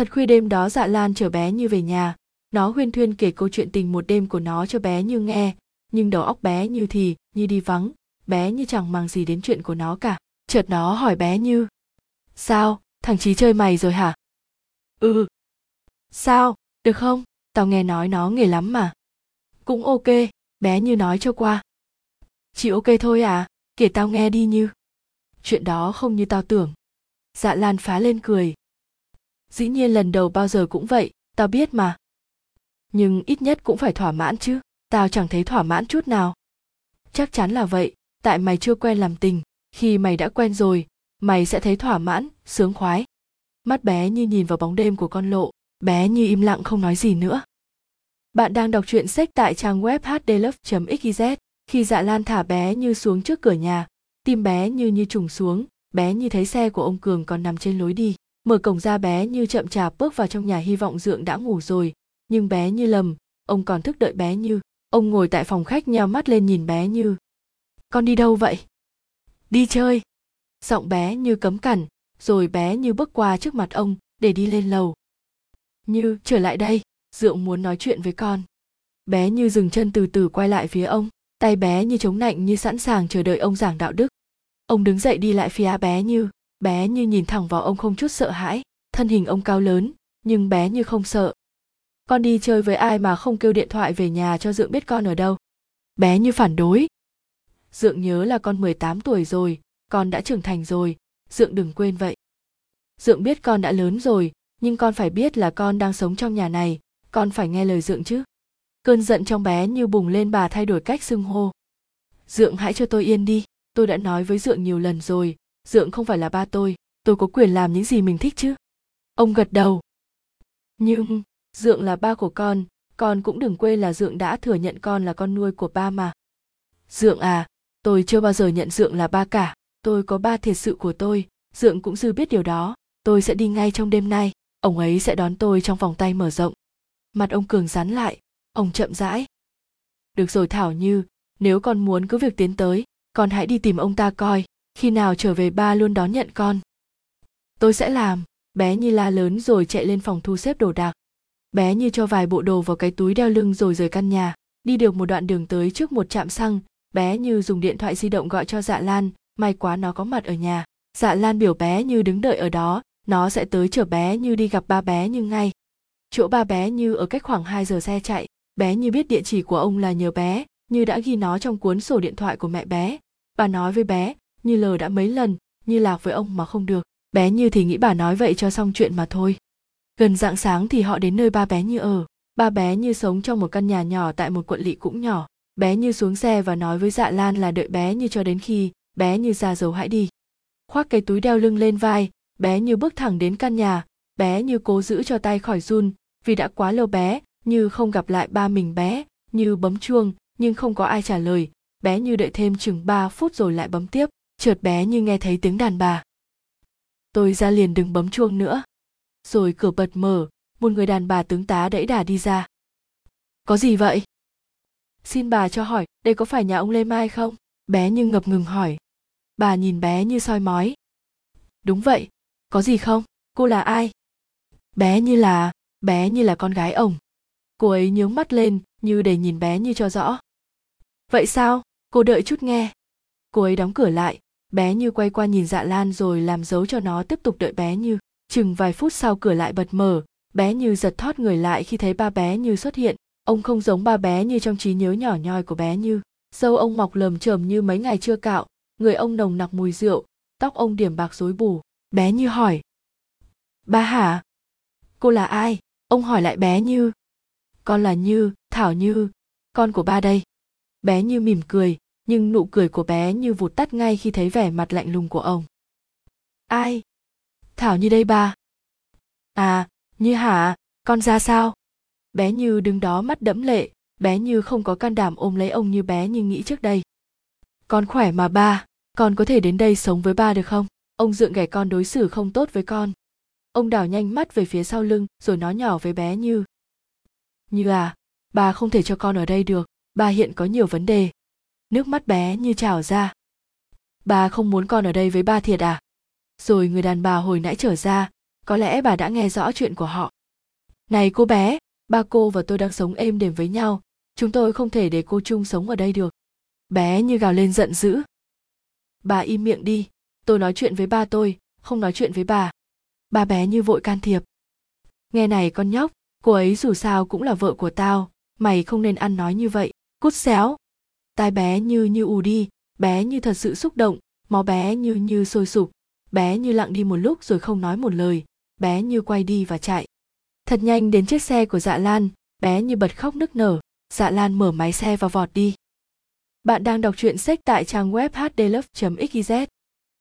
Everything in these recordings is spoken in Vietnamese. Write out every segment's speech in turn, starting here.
thật khuya đêm đó dạ lan chở bé như về nhà. Nó huyên thuyên kể câu chuyện tình một đêm của nó cho bé như nghe, nhưng đầu óc bé như thì, như đi vắng. Bé như chẳng mang gì đến chuyện của nó cả. Chợt nó hỏi bé như, sao? Thằng chí chơi mày rồi hả? Ừ. Sao? Được không? Tao nghe nói nó nghề lắm mà. Cũng ok, bé như nói cho qua. Chị ok thôi à? Kể tao nghe đi như. Chuyện đó không như tao tưởng. Dạ lan phá lên cười dĩ nhiên lần đầu bao giờ cũng vậy, tao biết mà. Nhưng ít nhất cũng phải thỏa mãn chứ, tao chẳng thấy thỏa mãn chút nào. Chắc chắn là vậy, tại mày chưa quen làm tình, khi mày đã quen rồi, mày sẽ thấy thỏa mãn, sướng khoái. Mắt bé như nhìn vào bóng đêm của con lộ, bé như im lặng không nói gì nữa. Bạn đang đọc truyện sách tại trang web hdlove.xyz khi dạ lan thả bé như xuống trước cửa nhà, tim bé như như trùng xuống, bé như thấy xe của ông cường còn nằm trên lối đi mở cổng ra bé như chậm chạp bước vào trong nhà hy vọng dượng đã ngủ rồi. Nhưng bé như lầm, ông còn thức đợi bé như. Ông ngồi tại phòng khách nheo mắt lên nhìn bé như. Con đi đâu vậy? Đi chơi. Giọng bé như cấm cẩn, rồi bé như bước qua trước mặt ông, để đi lên lầu. Như, trở lại đây. Dượng muốn nói chuyện với con. Bé như dừng chân từ từ quay lại phía ông. Tay bé như chống nạnh như sẵn sàng chờ đợi ông giảng đạo đức. Ông đứng dậy đi lại phía bé như bé như nhìn thẳng vào ông không chút sợ hãi, thân hình ông cao lớn, nhưng bé như không sợ. Con đi chơi với ai mà không kêu điện thoại về nhà cho dượng biết con ở đâu? Bé như phản đối. Dượng nhớ là con 18 tuổi rồi, con đã trưởng thành rồi, dượng đừng quên vậy. Dượng biết con đã lớn rồi, nhưng con phải biết là con đang sống trong nhà này, con phải nghe lời dượng chứ. Cơn giận trong bé như bùng lên bà thay đổi cách xưng hô. Dượng hãy cho tôi yên đi, tôi đã nói với dượng nhiều lần rồi dượng không phải là ba tôi tôi có quyền làm những gì mình thích chứ? Ông gật đầu. Nhưng, dượng là ba của con con cũng đừng quên là dượng đã thừa nhận con là con nuôi của ba mà. Dượng à tôi chưa bao giờ nhận dượng là ba cả, tôi có ba thiệt sự của tôi, dượng cũng dư biết điều đó, tôi sẽ đi ngay trong đêm nay, ông ấy sẽ đón tôi trong vòng tay mở rộng. Mặt ông cường rắn lại, ông chậm rãi. Được rồi thảo như, nếu con muốn cứ việc tiến tới, con hãy đi tìm ông ta coi khi nào trở về ba luôn đón nhận con? Tôi sẽ làm. Bé như la lớn rồi chạy lên phòng thu xếp đồ đạc. Bé như cho vài bộ đồ vào cái túi đeo lưng rồi rời căn nhà. Đi được một đoạn đường tới trước một trạm xăng, bé như dùng điện thoại di động gọi cho dạ lan, may quá nó có mặt ở nhà. Dạ lan biểu bé như đứng đợi ở đó, nó sẽ tới chở bé như đi gặp ba bé như ngay. Chỗ ba bé như ở cách khoảng 2 giờ xe chạy, bé như biết địa chỉ của ông là nhờ bé như đã ghi nó trong cuốn sổ điện thoại của mẹ bé. Bà nói với bé như lờ đã mấy lần, như lạc với ông mà không được. Bé như thì nghĩ bà nói vậy cho xong chuyện mà thôi. Gần dạng sáng thì họ đến nơi ba bé như ở. Ba bé như sống trong một căn nhà nhỏ tại một quận lỵ cũng nhỏ. Bé như xuống xe và nói với dạ lan là đợi bé như cho đến khi bé như ra dấu hãy đi. Khoác cái túi đeo lưng lên vai, bé như bước thẳng đến căn nhà. Bé như cố giữ cho tay khỏi run, vì đã quá lâu bé như không gặp lại ba mình bé như bấm chuông, nhưng không có ai trả lời. Bé như đợi thêm chừng 3 phút rồi lại bấm tiếp chợt bé như nghe thấy tiếng đàn bà. Tôi ra liền đừng bấm chuông nữa. Rồi cửa bật mở, một người đàn bà tướng tá đẫy đà đi ra. Có gì vậy? Xin bà cho hỏi, đây có phải nhà ông lê mai không? Bé như ngập ngừng hỏi. Bà nhìn bé như soi mói. Đúng vậy, có gì không? Cô là ai? Bé như là, bé như là con gái ông. Cô ấy nhướng mắt lên, như để nhìn bé như cho rõ. Vậy sao? Cô đợi chút nghe. Cô ấy đóng cửa lại bé như quay qua nhìn dạ lan rồi làm dấu cho nó tiếp tục đợi bé như. Chừng vài phút sau cửa lại bật mở, bé như giật thót người lại khi thấy ba bé như xuất hiện. Ông không giống ba bé như trong trí nhớ nhỏ nhoi của bé như. Dâu ông mọc lờm chởm như mấy ngày chưa cạo, người ông nồng nặc mùi rượu, tóc ông điểm bạc rối bù. Bé như hỏi, ba hả? Cô là ai? Ông hỏi lại bé như, con là như, thảo như, con của ba đây. Bé như mỉm cười nhưng nụ cười của bé như vụt tắt ngay khi thấy vẻ mặt lạnh lùng của ông. Ai? Thảo như đây ba. À như hả? Con ra sao? Bé như đứng đó mắt đẫm lệ, bé như không có can đảm ôm lấy ông như bé như nghĩ trước đây. Con khỏe mà ba, con có thể đến đây sống với ba được không? Ông dượng ghẻ con đối xử không tốt với con. Ông đảo nhanh mắt về phía sau lưng, rồi nói nhỏ với bé như. Như à bà không thể cho con ở đây được bà hiện có nhiều vấn đề nước mắt bé như trào ra. Bà không muốn con ở đây với ba thiệt à? Rồi người đàn bà hồi nãy trở ra, có lẽ bà đã nghe rõ chuyện của họ. Này cô bé, ba cô và tôi đang sống êm đềm với nhau, chúng tôi không thể để cô chung sống ở đây được. Bé như gào lên giận dữ. Bà im miệng đi, tôi nói chuyện với ba tôi, không nói chuyện với bà. Ba bé như vội can thiệp. Nghe này con nhóc, cô ấy dù sao cũng là vợ của tao, mày không nên ăn nói như vậy, cút xéo tai bé như như ù đi, bé như thật sự xúc động, máu bé như như sôi sục. Bé như lặng đi một lúc rồi không nói một lời, bé như quay đi và chạy. Thật nhanh đến chiếc xe của dạ lan, bé như bật khóc nức nở. Dạ lan mở máy xe và vọt đi. Bạn đang đọc truyện sách tại trang web hdlove.xyz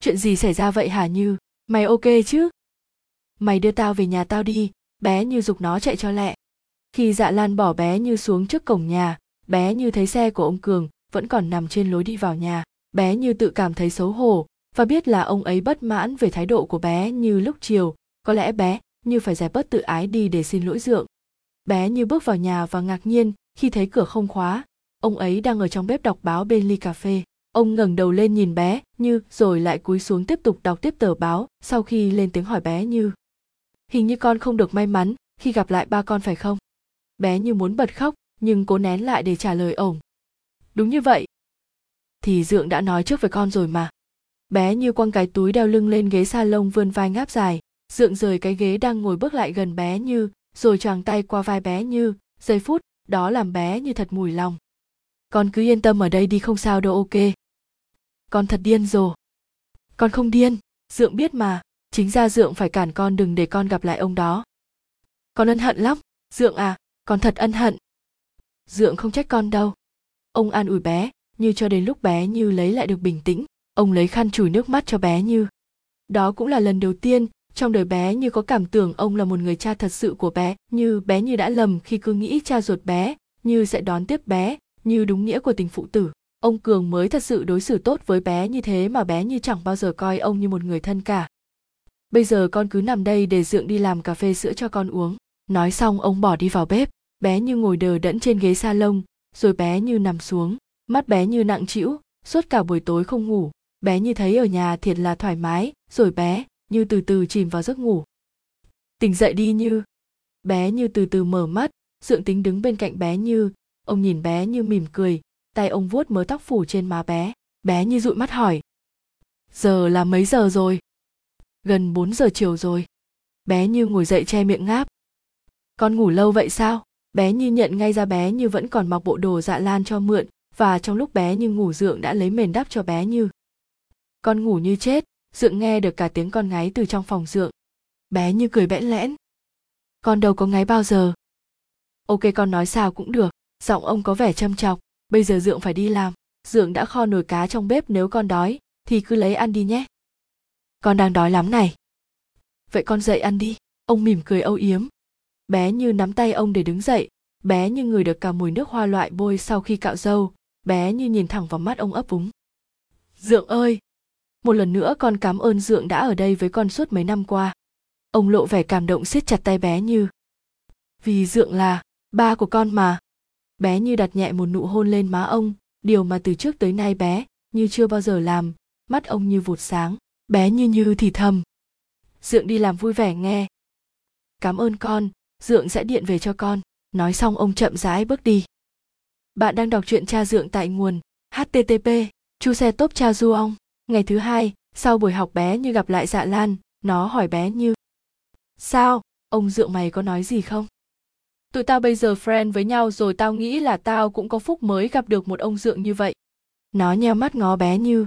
chuyện gì xảy ra vậy hả như? Mày ok chứ? Mày đưa tao về nhà tao đi, bé như dục nó chạy cho lẹ. Khi dạ lan bỏ bé như xuống trước cổng nhà, bé như thấy xe của ông cường vẫn còn nằm trên lối đi vào nhà. Bé như tự cảm thấy xấu hổ và biết là ông ấy bất mãn về thái độ của bé như lúc chiều. Có lẽ bé như phải giải bớt tự ái đi để xin lỗi dượng. Bé như bước vào nhà và ngạc nhiên khi thấy cửa không khóa. Ông ấy đang ở trong bếp đọc báo bên ly cà phê. Ông ngẩng đầu lên nhìn bé như rồi lại cúi xuống tiếp tục đọc tiếp tờ báo sau khi lên tiếng hỏi bé như, hình như con không được may mắn khi gặp lại ba con phải không? Bé như muốn bật khóc nhưng cố nén lại để trả lời ổng đúng như vậy. Thì dượng đã nói trước với con rồi mà. Bé như quăng cái túi đeo lưng lên ghế sa lông vươn vai ngáp dài, dượng rời cái ghế đang ngồi bước lại gần bé như, rồi choàng tay qua vai bé như, giây phút, đó làm bé như thật mùi lòng. Con cứ yên tâm ở đây đi không sao đâu, ok. Con thật điên rồi con không điên, dượng biết mà, chính ra dượng phải cản con đừng để con gặp lại ông đó. Con ân hận lắm, dượng à con thật ân hận. Dượng không trách con đâu ông an ủi bé, như cho đến lúc bé như lấy lại được bình tĩnh. Ông lấy khăn chùi nước mắt cho bé như. Đó cũng là lần đầu tiên trong đời bé như có cảm tưởng ông là một người cha thật sự của bé, như bé như đã lầm khi cứ nghĩ cha ruột bé, như sẽ đón tiếp bé, như đúng nghĩa của tình phụ tử. Ông cường mới thật sự đối xử tốt với bé như thế mà bé như chẳng bao giờ coi ông như một người thân cả. Bây giờ con cứ nằm đây để dượng đi làm cà phê sữa cho con uống. Nói xong ông bỏ đi vào bếp. Bé như ngồi đờ đẫn trên ghế sa lông rồi bé như nằm xuống, mắt bé như nặng trĩu, suốt cả buổi tối không ngủ. Bé như thấy ở nhà thiệt là thoải mái, rồi bé như từ từ chìm vào giấc ngủ. Tỉnh dậy đi như. Bé như từ từ mở mắt, dượng tính đứng bên cạnh bé như. Ông nhìn bé như mỉm cười, tay ông vuốt mớ tóc phủ trên má bé. Bé như dụi mắt hỏi. Giờ là mấy giờ rồi? Gần 4 giờ chiều rồi. Bé như ngồi dậy che miệng ngáp. Con ngủ lâu vậy sao? Bé như nhận ngay ra bé như vẫn còn mặc bộ đồ dạ lan cho mượn, và trong lúc bé như ngủ dượng đã lấy mền đắp cho bé như. Con ngủ như chết, dượng nghe được cả tiếng con ngáy từ trong phòng dượng. Bé như cười bẽn lẽn. Con đâu có ngáy bao giờ. Ok, con nói sao cũng được, giọng ông có vẻ châm chọc. Bây giờ dượng phải đi làm, dượng đã kho nồi cá trong bếp nếu con đói, thì cứ lấy ăn đi nhé. Con đang đói lắm này. Vậy con dậy ăn đi, ông mỉm cười âu yếm bé như nắm tay ông để đứng dậy. Bé như người được cả mùi nước hoa loại bôi sau khi cạo râu. Bé như nhìn thẳng vào mắt ông ấp úng. Dượng ơi! Một lần nữa con cảm ơn dượng đã ở đây với con suốt mấy năm qua. Ông lộ vẻ cảm động siết chặt tay bé như. Vì dượng là ba của con mà. Bé như đặt nhẹ một nụ hôn lên má ông. Điều mà từ trước tới nay bé như chưa bao giờ làm. Mắt ông như vụt sáng. Bé như như thì thầm. Dượng đi làm vui vẻ, nghe. Cảm ơn con dượng sẽ điện về cho con. Nói xong ông chậm rãi bước đi. Bạn đang đọc truyện cha dượng tại nguồn http chu xe tốp cha du ong. Ngày thứ hai, sau buổi học bé như gặp lại dạ lan, nó hỏi bé như, sao? Ông dượng mày có nói gì không? Tụi tao bây giờ friend với nhau rồi tao nghĩ là tao cũng có phúc mới gặp được một ông dượng như vậy. Nó nheo mắt ngó bé như,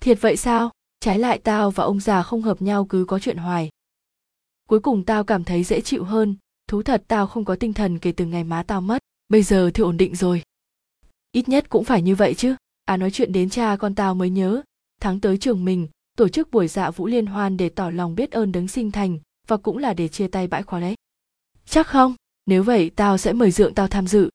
thiệt vậy sao? Trái lại tao và ông già không hợp nhau cứ có chuyện hoài. Cuối cùng tao cảm thấy dễ chịu hơn thú thật tao không có tinh thần kể từ ngày má tao mất. Bây giờ thì ổn định rồi. Ít nhất cũng phải như vậy chứ. À nói chuyện đến cha con tao mới nhớ. Tháng tới trường mình, tổ chức buổi dạ vũ liên hoan để tỏ lòng biết ơn đấng sinh thành và cũng là để chia tay bãi khóa đấy. Chắc không? Nếu vậy, tao sẽ mời dượng tao tham dự.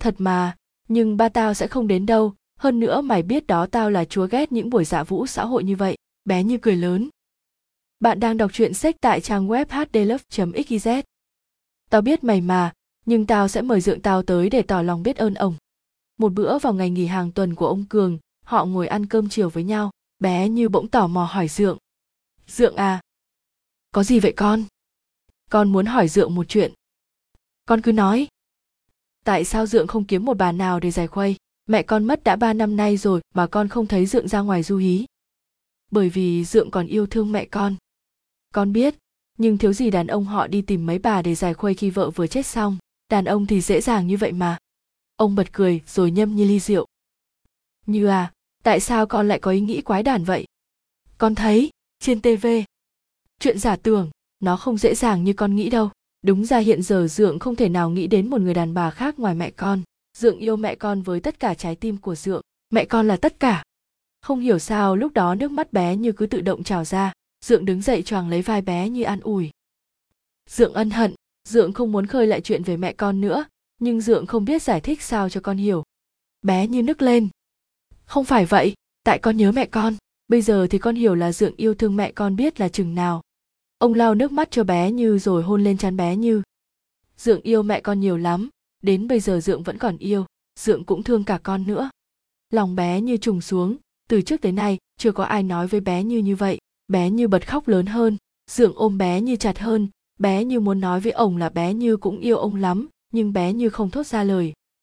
Thật mà, nhưng ba tao sẽ không đến đâu. Hơn nữa, mày biết đó tao là chúa ghét những buổi dạ vũ xã hội như vậy. Bé như cười lớn. Bạn đang đọc truyện sách tại trang web hdlove.xyz tao biết mày mà, nhưng tao sẽ mời dượng tao tới để tỏ lòng biết ơn ông. Một bữa vào ngày nghỉ hàng tuần của ông cường, họ ngồi ăn cơm chiều với nhau, bé như bỗng tò mò hỏi dượng. Dượng à? Có gì vậy con? Con muốn hỏi dượng một chuyện. Con cứ nói. Tại sao dượng không kiếm một bà nào để giải khuây? Mẹ con mất đã ba năm nay rồi mà con không thấy dượng ra ngoài du hí. Bởi vì dượng còn yêu thương mẹ con. Con biết nhưng thiếu gì đàn ông họ đi tìm mấy bà để giải khuây khi vợ vừa chết xong? Đàn ông thì dễ dàng như vậy mà. Ông bật cười rồi nhâm như ly rượu. Như à tại sao con lại có ý nghĩ quái đản vậy? Con thấy, trên tv chuyện giả tưởng, nó không dễ dàng như con nghĩ đâu. Đúng ra hiện giờ dượng không thể nào nghĩ đến một người đàn bà khác ngoài mẹ con. Dượng yêu mẹ con với tất cả trái tim của dượng. Mẹ con là tất cả. Không hiểu sao lúc đó nước mắt bé như cứ tự động trào ra dượng đứng dậy choàng lấy vai bé như an ủi. Dượng ân hận, dượng không muốn khơi lại chuyện về mẹ con nữa, nhưng dượng không biết giải thích sao cho con hiểu. Bé như nức lên. Không phải vậy, tại con nhớ mẹ con, bây giờ thì con hiểu là dượng yêu thương mẹ con biết là chừng nào. Ông lau nước mắt cho bé như rồi hôn lên trán bé như. Dượng yêu mẹ con nhiều lắm, đến bây giờ dượng vẫn còn yêu, dượng cũng thương cả con nữa. Lòng bé như trùng xuống, từ trước tới nay, chưa có ai nói với bé như như vậy bé như bật khóc lớn hơn dượng ôm bé như chặt hơn, bé như muốn nói với ông là bé như cũng yêu ông lắm, nhưng bé như không thốt ra lời.